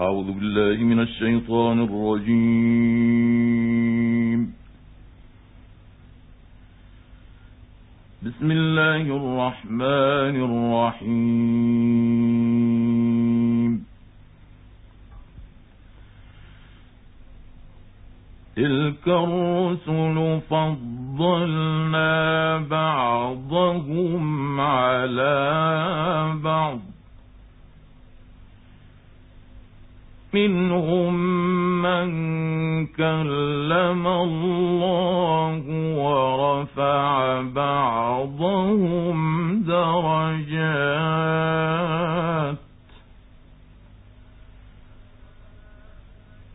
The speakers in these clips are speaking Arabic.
أعوذ بالله من الشيطان الرجيم. بسم الله الرحمن الرحيم. تلك الرسل فضلنا بعضهم على بعض. منهم من كلم الله ورفع بعضهم درجات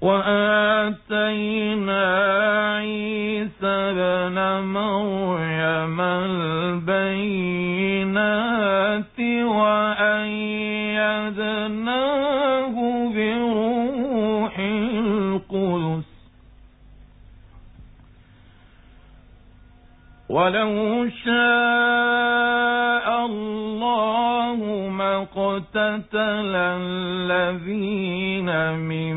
وآتينا عيسى بن مريم ولو شاء الله ما اقتتل الذين من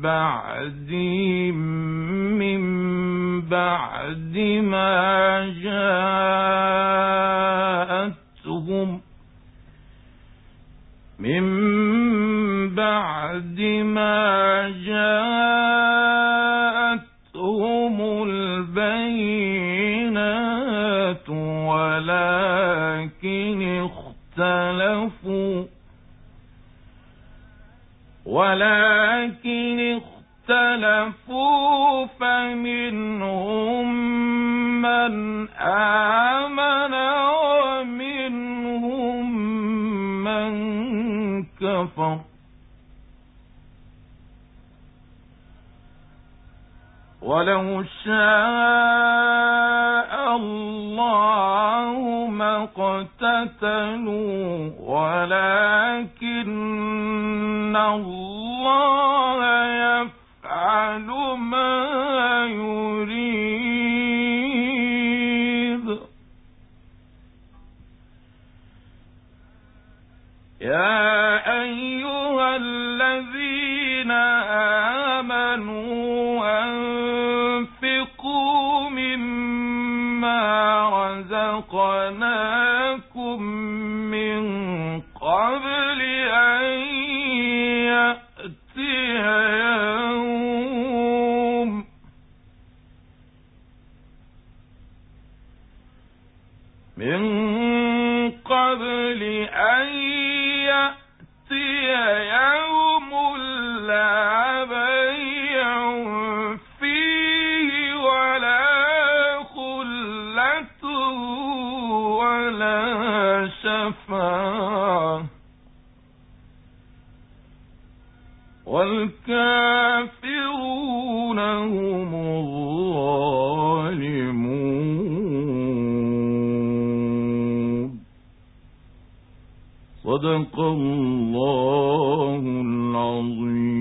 بعدهم من بعد ما جاءتهم من بعد ما جاءتهم ولكن اختلفوا ولكن اختلفوا فمنهم من آمن ومنهم من كفر. ولو شاء اقتتلوا ولكن الله يفعل ما يريد. يا أيها الذين آمنوا رزقناكم من قبل أن يأتي يوم. من قبل أن يأتي يوم شفاعة والكافرون هم الظالمون. صدق الله العظيم.